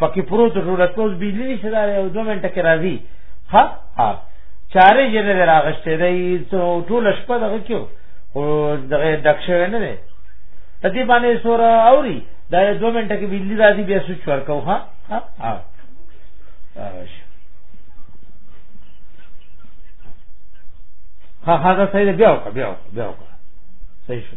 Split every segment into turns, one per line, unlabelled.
پکې پروت ټول کوز بجلی نشته دا یو دوه منټه کې راځي ها ها چارې یې نه راغشته دی ټول شپه دغه کیو او دغه دښه نه دی په دې باندې سور اوري دا یو دوه منټه کې بجلی راځي بیا سوچ ورکو ها ها ها ها ها دا صحیح بیا وکړه بیا وکړه بیا وکړه صحیح شو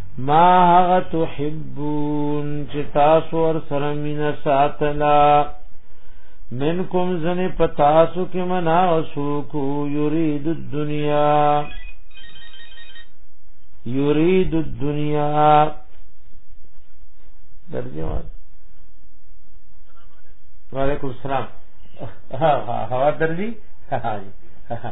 ما هغه تحبون چې تاسو ور سره مینا ساتلا منکم زنه پتاسو کې منا وسوکو یرید الدنیا یرید الدنیا درځه وعلیکم السلام ها ها هوا درځي ها ها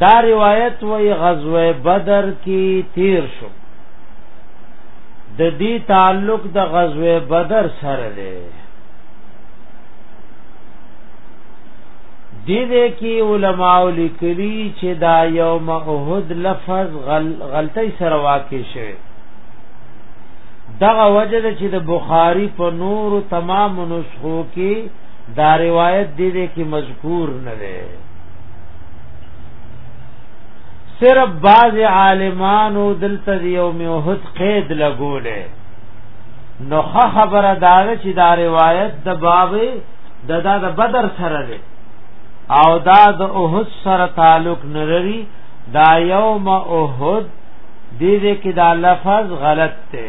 دا روایت وی غزوه بدر کی تیر شو د دې تعلق د غزوه بدر سره دی دې دې کې علما لیکلي چې دا یوم احد لفظ غل غلطي سره واقع شوی دغه وجه چې د بخاری په نور تمام نصوص خو کې دا روایت دې دې کې مذکور نه ده صرف بعض عالمانو دلته یوم احد قید لګولې نو خبره دا چې دا روایت د باب د دا د بدر سره ده او دا د احد سره تعلق نری دا یوم احد دې دې کې دا لفظ غلط ته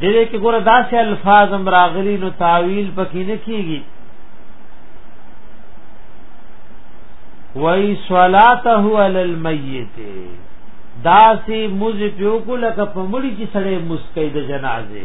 دې کې ګوره داسې الفاظ هم راغلي نو تعویل پکې نه کیږي وای صلاته علی المیت داسې موز پیو کو لکه پمړي چې سړې مسکې د جنازه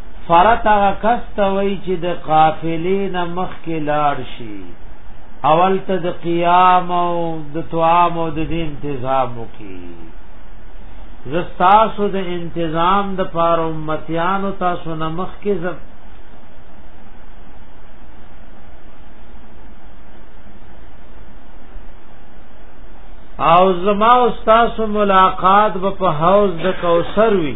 فرت هغه کس ته وای چې د قافلې نه مخ کې لاړ شي اول ته د قیام او د طعام او د دې تنظیم وکي زستاسو د انتظام د پار امتیانو تاسو نه مخ کې زب او زما او تاسو ملاقات په حوض د کوثر وی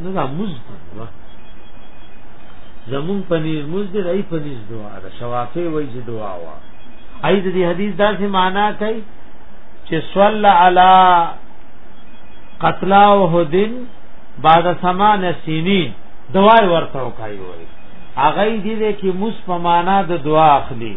نه دا موز ده زمون پنیر موز ده ای پنیر دعا ده شوافی وای چې دعا وا ای د دې حدیث داسې معنا کوي چې صلی علی قتلا وهدن بعد سمان سینین دوای ورته وکای وای اغه دې کې موس په معنا د دعا اخلي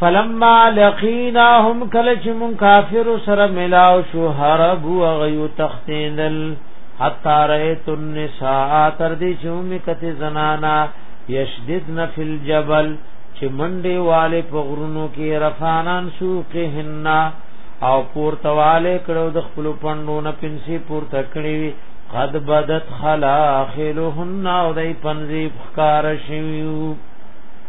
فلما لقیناهم کله چې مون کافر سره ملاو شو هرب او غیو تختیدل حتا رایت النساء تر دې چې مې کته زنانا یشددن فی الجبل چې منډه والے په غرونو کې رفانان سو کې حنا او پورته والے کړو د خپل پندو نه پنسي پورته کړی وی قد بدت خلاخلهن او دای پنځي ښکار شویو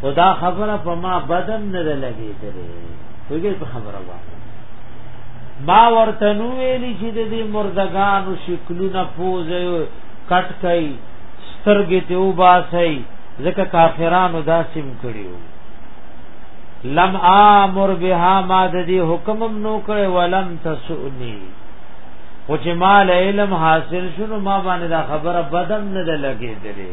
خدا خبره په ما بدن نه لګی درې وګړي په خبره وا ما ورته نو ویلی چې د دې مردگانو شکلونه پوزه کټ کای سترګې ته وباسي ځکه کافرانو داسیم کړیو لم امر بها ما د دې حکم نو کړي ولم تسونی او چې مال علم حاصل شونه ما باندې دا خبره بدن نه لګې درې